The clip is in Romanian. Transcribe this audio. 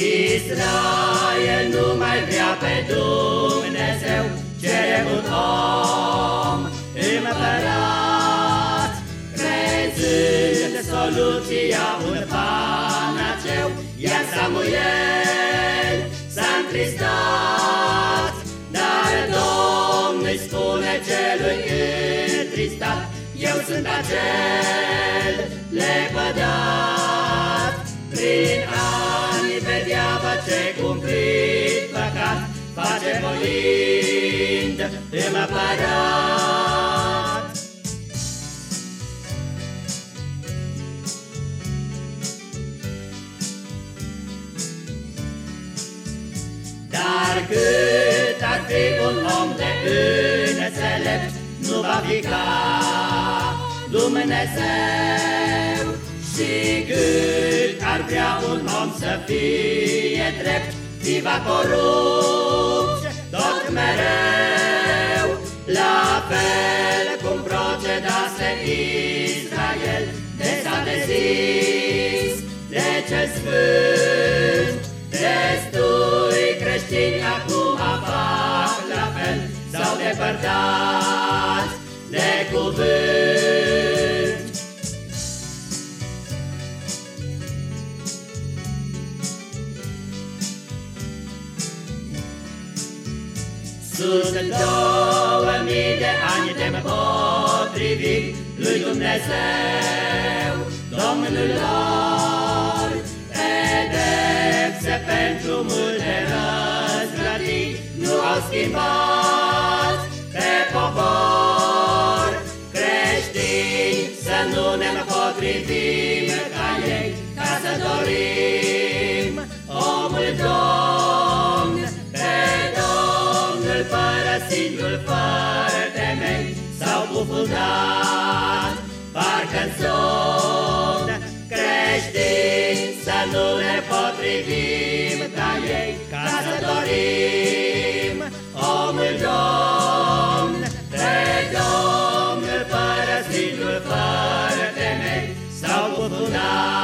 Israel nu mai vrea pe Dumnezeu, cere un om împărat, crezând soluția un panaceu, iar Samuel s-a întristat, dar Domnul spune celui întristat, eu sunt acel lepădat, prin ce cumplit păcat face voind împărat. Dar cât ar fi un om de înțelept, nu va fi ca Dumnezeu și cât ar vrea un om să fie drept, va corupt tot mereu, la fel cum procedase Israel, de s-a dezis de ce sfânt, destui creștini acum fac la fel, s-au depărtat de cuvânt. Sunt două mii de ani de potrivit lui Dumnezeu, Domnul lor, pedepse pentru multe răzvrătii, nu au schimbat pe popor. Creștini, să nu ne potrivim Pământul părăsindu-l fără temei S-au cufundat, parcă-n somn Creștini să nu ne potrivim ca ei Ca să dorim omul domn. De Domnul părăsindu-l fără temei S-au cufundat